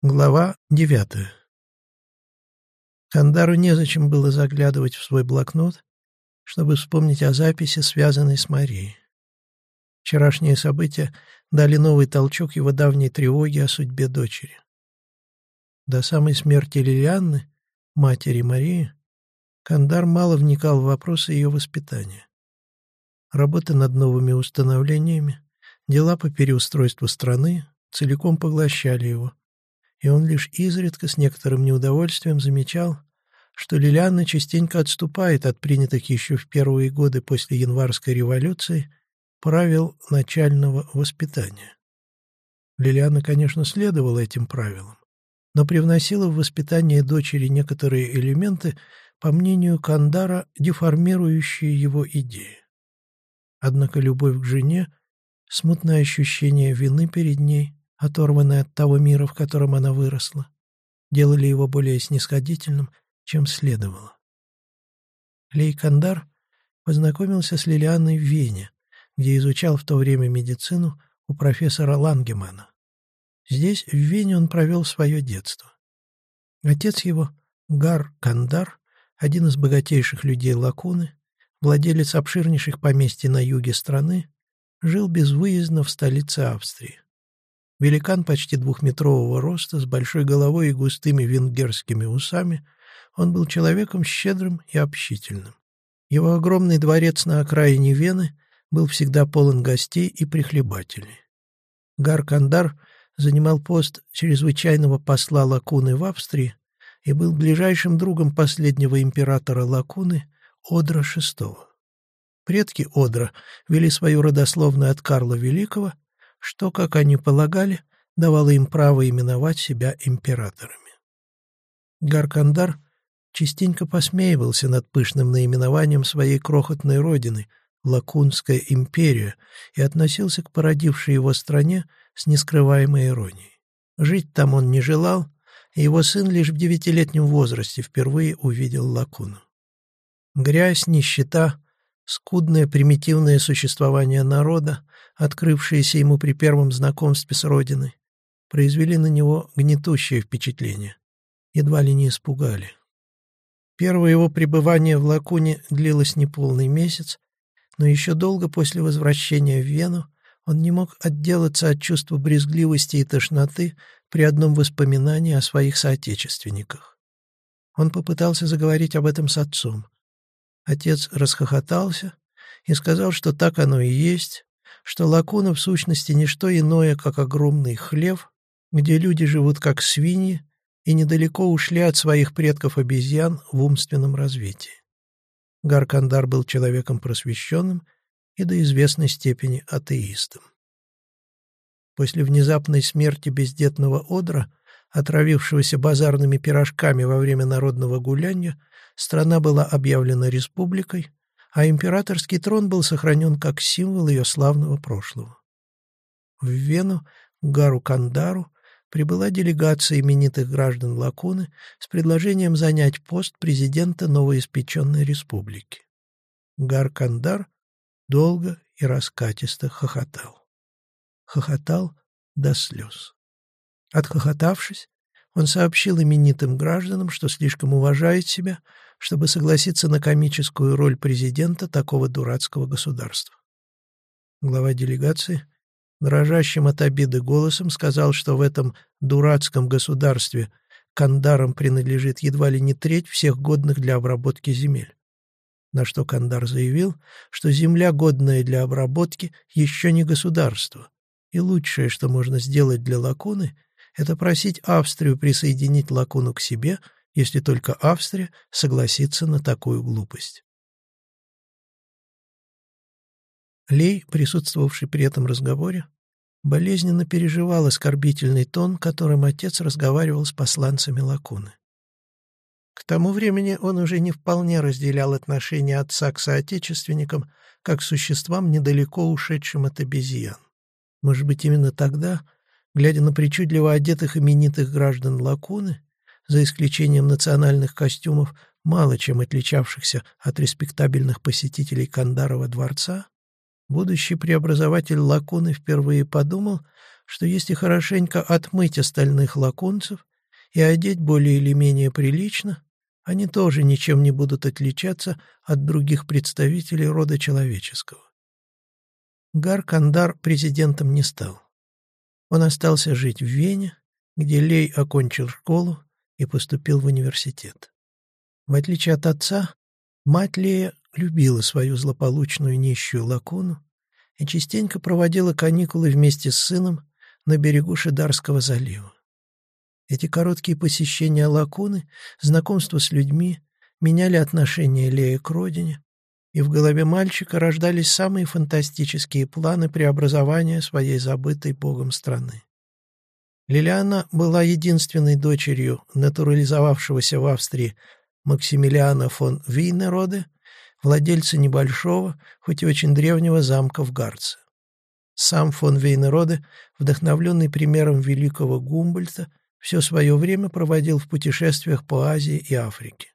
Глава девятая. Кандару незачем было заглядывать в свой блокнот, чтобы вспомнить о записи, связанной с Марией. Вчерашние события дали новый толчок его давней тревоге о судьбе дочери. До самой смерти Лилианны, матери Марии, Кандар мало вникал в вопросы ее воспитания. Работа над новыми установлениями, дела по переустройству страны целиком поглощали его, и он лишь изредка с некоторым неудовольствием замечал, что Лилианна частенько отступает от принятых еще в первые годы после январской революции правил начального воспитания. Лилианна, конечно, следовала этим правилам, но привносила в воспитание дочери некоторые элементы, по мнению Кандара, деформирующие его идеи. Однако любовь к жене, смутное ощущение вины перед ней, оторванные от того мира, в котором она выросла, делали его более снисходительным, чем следовало. Лейкандар познакомился с Лилианной в Вене, где изучал в то время медицину у профессора Лангемана. Здесь, в Вене, он провел свое детство. Отец его, Гар Кандар, один из богатейших людей Лакуны, владелец обширнейших поместьй на юге страны, жил безвыездно в столице Австрии. Великан почти двухметрового роста, с большой головой и густыми венгерскими усами, он был человеком щедрым и общительным. Его огромный дворец на окраине Вены был всегда полон гостей и прихлебателей. Гар-Кандар занимал пост чрезвычайного посла Лакуны в Австрии и был ближайшим другом последнего императора Лакуны Одра VI. Предки Одра вели свою родословную от Карла Великого – что, как они полагали, давало им право именовать себя императорами. Гаркандар частенько посмеивался над пышным наименованием своей крохотной родины, Лакунская империя, и относился к породившей его стране с нескрываемой иронией. Жить там он не желал, и его сын лишь в девятилетнем возрасте впервые увидел Лакуну. Грязь, нищета, скудное примитивное существование народа, открывшиеся ему при первом знакомстве с родиной, произвели на него гнетущее впечатление, едва ли не испугали. Первое его пребывание в Лакуне длилось неполный месяц, но еще долго после возвращения в Вену он не мог отделаться от чувства брезгливости и тошноты при одном воспоминании о своих соотечественниках. Он попытался заговорить об этом с отцом — Отец расхохотался и сказал, что так оно и есть, что лакуна в сущности не что иное, как огромный хлев, где люди живут как свиньи и недалеко ушли от своих предков-обезьян в умственном развитии. Гаркандар был человеком просвещенным и до известной степени атеистом. После внезапной смерти бездетного Одра, отравившегося базарными пирожками во время народного гуляния, страна была объявлена республикой, а императорский трон был сохранен как символ ее славного прошлого. В Вену, Гару Кандару, прибыла делегация именитых граждан Лакуны с предложением занять пост президента новоиспеченной республики. Гар Кандар долго и раскатисто хохотал. Хохотал до слез. Отхохотавшись, он сообщил именитым гражданам, что слишком уважает себя, чтобы согласиться на комическую роль президента такого дурацкого государства. Глава делегации, дрожащим от обиды голосом, сказал, что в этом дурацком государстве Кандарам принадлежит едва ли не треть всех годных для обработки земель. На что Кандар заявил, что земля, годная для обработки, еще не государство, и лучшее, что можно сделать для лакуны, это просить Австрию присоединить лакуну к себе – если только Австрия согласится на такую глупость. Лей, присутствовавший при этом разговоре, болезненно переживал оскорбительный тон, которым отец разговаривал с посланцами Лакуны. К тому времени он уже не вполне разделял отношения отца к соотечественникам, как к существам, недалеко ушедшим от обезьян. Может быть, именно тогда, глядя на причудливо одетых именитых граждан Лакуны, за исключением национальных костюмов, мало чем отличавшихся от респектабельных посетителей Кандарова дворца, Будущий преобразователь лакуны впервые подумал, что если хорошенько отмыть остальных лакунцев и одеть более или менее прилично, они тоже ничем не будут отличаться от других представителей рода человеческого. Гар-Кандар президентом не стал. Он остался жить в Вене, где Лей окончил школу и поступил в университет. В отличие от отца, мать Лея любила свою злополучную нищую лакуну и частенько проводила каникулы вместе с сыном на берегу Шидарского залива. Эти короткие посещения лакуны, знакомство с людьми, меняли отношение Лея к родине, и в голове мальчика рождались самые фантастические планы преобразования своей забытой Богом страны. Лилиана была единственной дочерью натурализовавшегося в Австрии Максимилиана фон Вейнероде, владельца небольшого, хоть и очень древнего замка в Гарце. Сам фон Вейнероде, вдохновленный примером великого Гумбольта, все свое время проводил в путешествиях по Азии и Африке.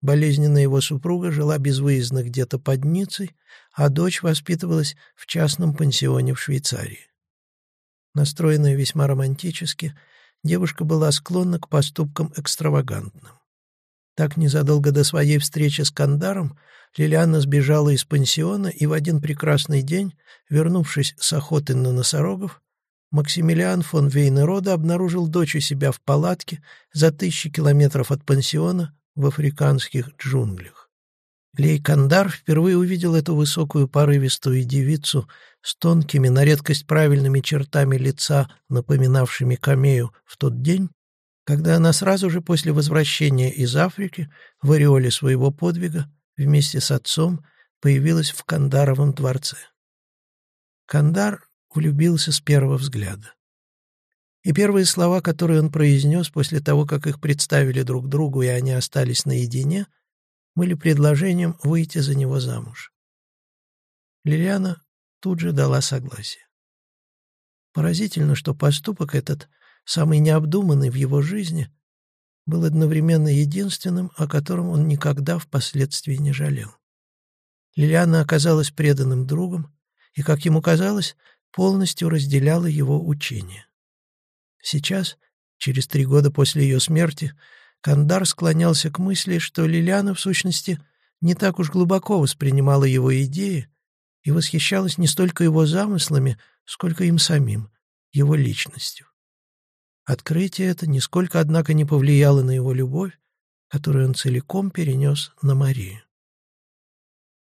Болезненная его супруга жила безвыездно где-то под Ницей, а дочь воспитывалась в частном пансионе в Швейцарии. Настроенная весьма романтически, девушка была склонна к поступкам экстравагантным. Так незадолго до своей встречи с Кандаром Лилиана сбежала из пансиона и в один прекрасный день, вернувшись с охоты на носорогов, Максимилиан фон Вейнерода обнаружил дочь у себя в палатке за тысячи километров от пансиона в африканских джунглях. Лейкандар впервые увидел эту высокую порывистую девицу с тонкими, на редкость правильными чертами лица, напоминавшими камею, в тот день, когда она сразу же после возвращения из Африки в ореоле своего подвига вместе с отцом появилась в Кандаровом дворце. Кандар влюбился с первого взгляда. И первые слова, которые он произнес после того, как их представили друг другу, и они остались наедине — были предложением выйти за него замуж. Лилиана тут же дала согласие. Поразительно, что поступок этот, самый необдуманный в его жизни, был одновременно единственным, о котором он никогда впоследствии не жалел. Лилиана оказалась преданным другом и, как ему казалось, полностью разделяла его учение. Сейчас, через три года после ее смерти, Кандар склонялся к мысли, что Лилиана, в сущности, не так уж глубоко воспринимала его идеи и восхищалась не столько его замыслами, сколько им самим, его личностью. Открытие это нисколько, однако, не повлияло на его любовь, которую он целиком перенес на Марию.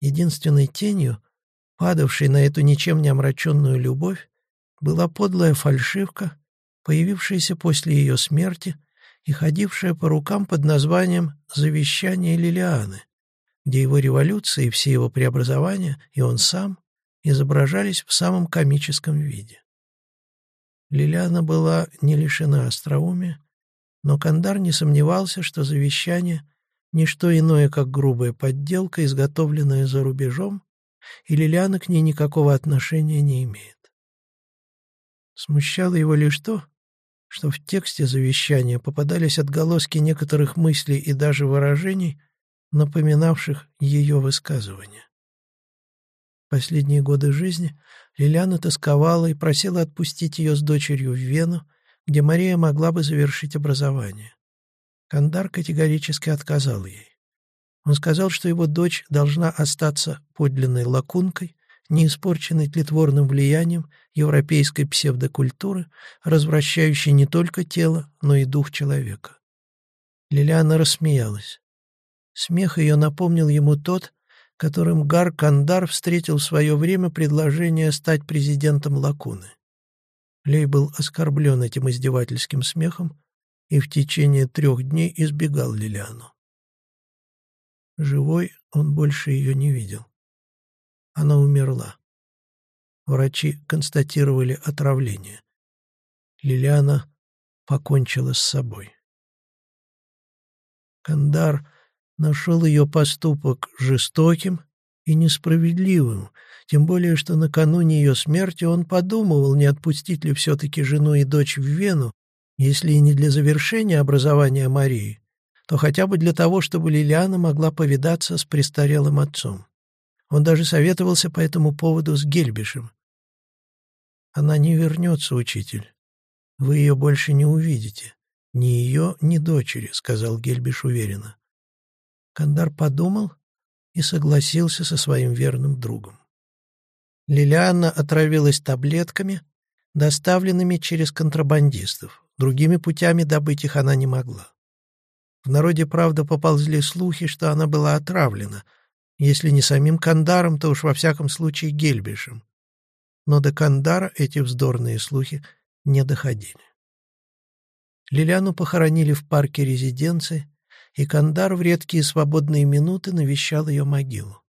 Единственной тенью, падавшей на эту ничем не омраченную любовь, была подлая фальшивка, появившаяся после ее смерти и ходившая по рукам под названием «Завещание Лилианы», где его революция и все его преобразования, и он сам, изображались в самом комическом виде. Лилиана была не лишена остроумия, но Кандар не сомневался, что завещание — не что иное, как грубая подделка, изготовленная за рубежом, и Лилиана к ней никакого отношения не имеет. Смущало его лишь то, что в тексте завещания попадались отголоски некоторых мыслей и даже выражений, напоминавших ее высказывания. Последние годы жизни Лилиана тосковала и просила отпустить ее с дочерью в Вену, где Мария могла бы завершить образование. Кандар категорически отказал ей. Он сказал, что его дочь должна остаться подлинной лакункой, не испорченной тлетворным влиянием европейской псевдокультуры, развращающей не только тело, но и дух человека. Лилиана рассмеялась. Смех ее напомнил ему тот, которым Гар Кандар встретил в свое время предложение стать президентом Лакуны. Лей был оскорблен этим издевательским смехом и в течение трех дней избегал Лилиану. Живой он больше ее не видел. Она умерла. Врачи констатировали отравление. Лилиана покончила с собой. Кандар нашел ее поступок жестоким и несправедливым, тем более что накануне ее смерти он подумывал, не отпустить ли все-таки жену и дочь в Вену, если и не для завершения образования Марии, то хотя бы для того, чтобы Лилиана могла повидаться с престарелым отцом. Он даже советовался по этому поводу с Гельбишем. «Она не вернется, учитель. Вы ее больше не увидите. Ни ее, ни дочери», — сказал Гельбиш уверенно. Кандар подумал и согласился со своим верным другом. Лилианна отравилась таблетками, доставленными через контрабандистов. Другими путями добыть их она не могла. В народе, правда, поползли слухи, что она была отравлена, если не самим Кандаром, то уж во всяком случае Гельбишем. Но до Кандара эти вздорные слухи не доходили. Лилиану похоронили в парке резиденции, и Кандар в редкие свободные минуты навещал ее могилу.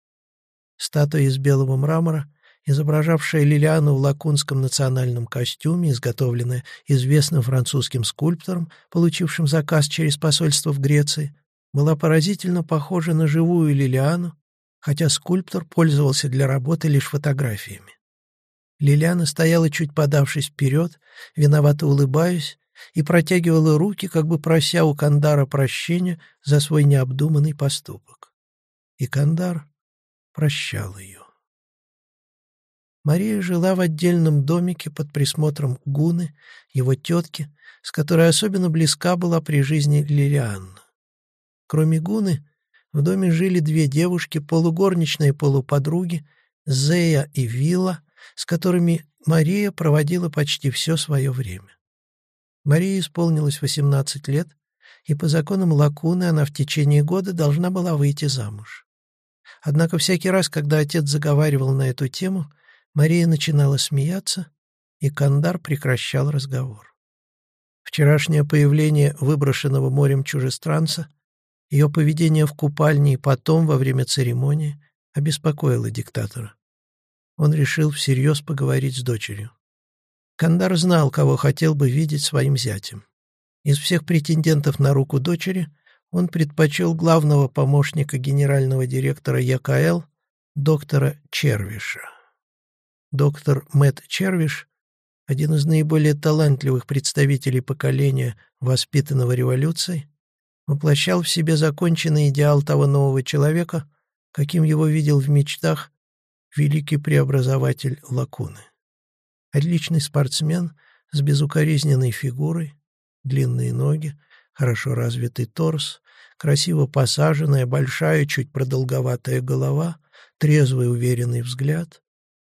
Статуя из белого мрамора изображавшая Лилиану в лакунском национальном костюме, изготовленная известным французским скульптором, получившим заказ через посольство в Греции, была поразительно похожа на живую Лилиану, хотя скульптор пользовался для работы лишь фотографиями. Лилиана стояла чуть подавшись вперед, виновато улыбаясь, и протягивала руки, как бы прося у Кандара прощения за свой необдуманный поступок. И Кандар прощал ее. Мария жила в отдельном домике под присмотром Гуны, его тетки, с которой особенно близка была при жизни Лилианна. Кроме Гуны, в доме жили две девушки, полугорничные полуподруги, Зея и Вилла, с которыми Мария проводила почти все свое время. Марии исполнилось 18 лет, и по законам Лакуны она в течение года должна была выйти замуж. Однако всякий раз, когда отец заговаривал на эту тему, Мария начинала смеяться, и Кандар прекращал разговор. Вчерашнее появление выброшенного морем чужестранца, ее поведение в купальне и потом во время церемонии обеспокоило диктатора. Он решил всерьез поговорить с дочерью. Кандар знал, кого хотел бы видеть своим зятем. Из всех претендентов на руку дочери он предпочел главного помощника генерального директора ЯКЛ, доктора Червиша. Доктор Мэтт Червиш, один из наиболее талантливых представителей поколения, воспитанного революцией, воплощал в себе законченный идеал того нового человека, каким его видел в мечтах великий преобразователь Лакуны. Отличный спортсмен с безукоризненной фигурой, длинные ноги, хорошо развитый торс, красиво посаженная, большая, чуть продолговатая голова, трезвый уверенный взгляд,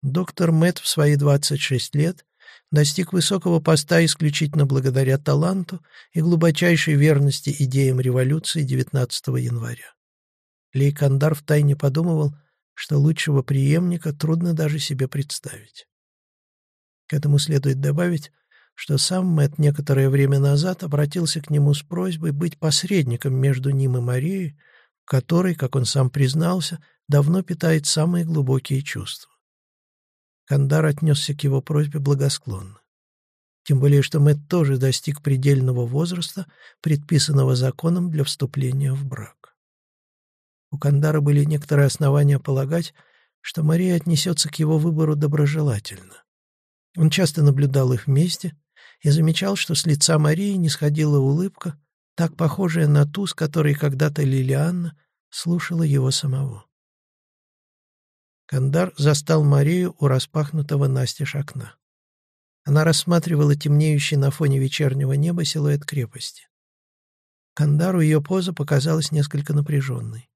Доктор Мэтт в свои 26 лет достиг высокого поста исключительно благодаря таланту и глубочайшей верности идеям революции 19 января. Лейкандар втайне подумывал, что лучшего преемника трудно даже себе представить. К этому следует добавить, что сам Мэтт некоторое время назад обратился к нему с просьбой быть посредником между ним и Марией, которой, как он сам признался, давно питает самые глубокие чувства. Кандар отнесся к его просьбе благосклонно. Тем более, что Мэтт тоже достиг предельного возраста, предписанного законом для вступления в брак. У Кандара были некоторые основания полагать, что Мария отнесется к его выбору доброжелательно. Он часто наблюдал их вместе и замечал, что с лица Марии не сходила улыбка, так похожая на ту, с которой когда-то Лилианна слушала его самого. Кандар застал Марию у распахнутого настежь окна. Она рассматривала темнеющий на фоне вечернего неба силуэт крепости. Кандару ее поза показалась несколько напряженной.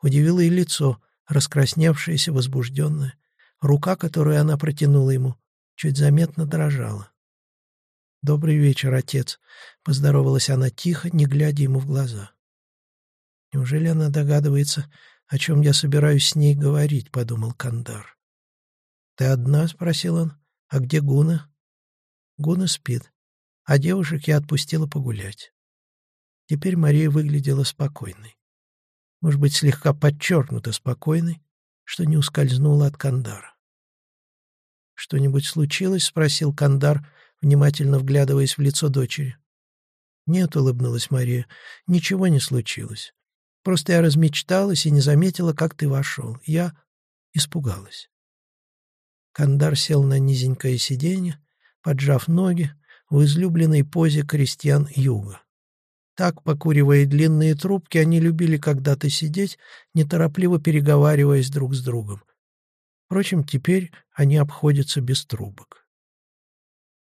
Удивило и лицо, раскрасневшееся, возбужденное. Рука, которую она протянула ему, чуть заметно дрожала. «Добрый вечер, отец», — поздоровалась она тихо, не глядя ему в глаза. Неужели она догадывается, «О чем я собираюсь с ней говорить?» — подумал Кандар. «Ты одна?» — спросил он. «А где Гуна?» Гуна спит, а девушек я отпустила погулять. Теперь Мария выглядела спокойной. Может быть, слегка подчеркнуто спокойной, что не ускользнула от Кандара. «Что-нибудь случилось?» — спросил Кандар, внимательно вглядываясь в лицо дочери. «Нет», — улыбнулась Мария, — «ничего не случилось. Просто я размечталась и не заметила, как ты вошел. Я испугалась. Кандар сел на низенькое сиденье, поджав ноги, в излюбленной позе крестьян юга. Так, покуривая длинные трубки, они любили когда-то сидеть, неторопливо переговариваясь друг с другом. Впрочем, теперь они обходятся без трубок.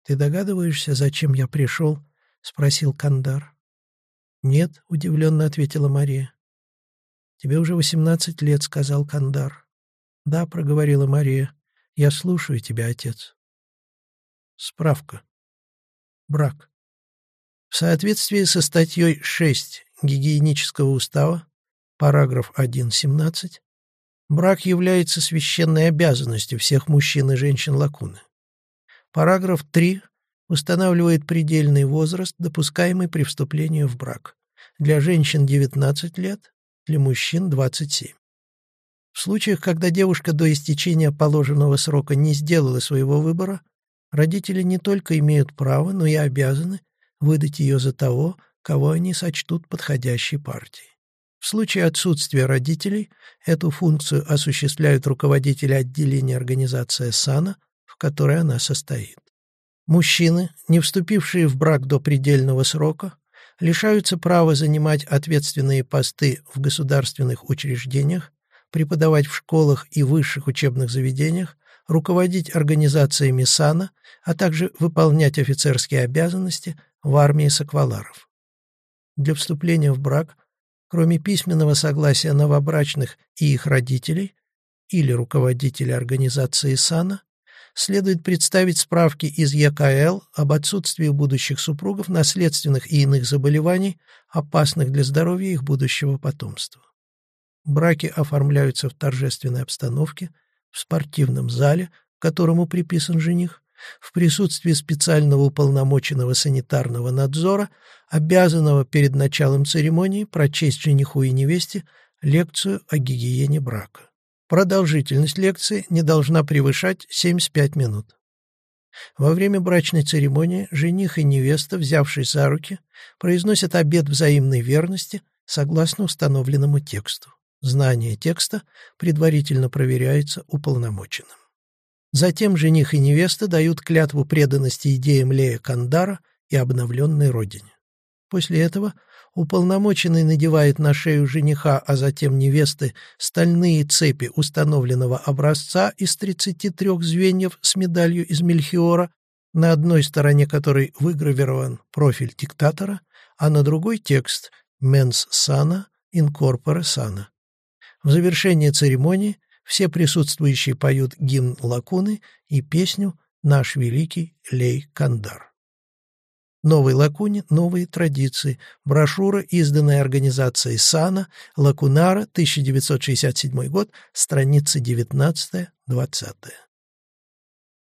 «Ты догадываешься, зачем я пришел?» — спросил Кандар. «Нет», — удивленно ответила Мария. «Тебе уже восемнадцать лет», — сказал Кандар. «Да», — проговорила Мария. «Я слушаю тебя, отец». Справка. Брак. В соответствии со статьей 6 Гигиенического устава, параграф 1.17, брак является священной обязанностью всех мужчин и женщин Лакуны. Параграф 3 устанавливает предельный возраст, допускаемый при вступлении в брак. Для женщин 19 лет, для мужчин 27. В случаях, когда девушка до истечения положенного срока не сделала своего выбора, родители не только имеют право, но и обязаны выдать ее за того, кого они сочтут подходящей партией. В случае отсутствия родителей эту функцию осуществляют руководители отделения организации САНА, в которой она состоит. Мужчины, не вступившие в брак до предельного срока, лишаются права занимать ответственные посты в государственных учреждениях, преподавать в школах и высших учебных заведениях, руководить организациями САНА, а также выполнять офицерские обязанности в армии сакваларов. Для вступления в брак, кроме письменного согласия новобрачных и их родителей или руководителя организации САНА, следует представить справки из ЕКЛ об отсутствии будущих супругов наследственных и иных заболеваний, опасных для здоровья их будущего потомства. Браки оформляются в торжественной обстановке, в спортивном зале, которому приписан жених, в присутствии специального уполномоченного санитарного надзора, обязанного перед началом церемонии прочесть жениху и невесте лекцию о гигиене брака. Продолжительность лекции не должна превышать 75 минут. Во время брачной церемонии жених и невеста, взявшись за руки, произносят обет взаимной верности согласно установленному тексту. Знание текста предварительно проверяется уполномоченным. Затем жених и невеста дают клятву преданности идеям Лея Кандара и обновленной родине. После этого уполномоченный надевает на шею жениха, а затем невесты, стальные цепи установленного образца из 33 звеньев с медалью из мельхиора, на одной стороне которой выгравирован профиль диктатора, а на другой текст «Mens sana in corpore sana». В завершение церемонии все присутствующие поют гимн Лакуны и песню «Наш великий Лей Кандар». Новой Лакуне новые традиции. Брошюра, изданная организацией САНА, Лакунара, 1967 год, страницы 19-20.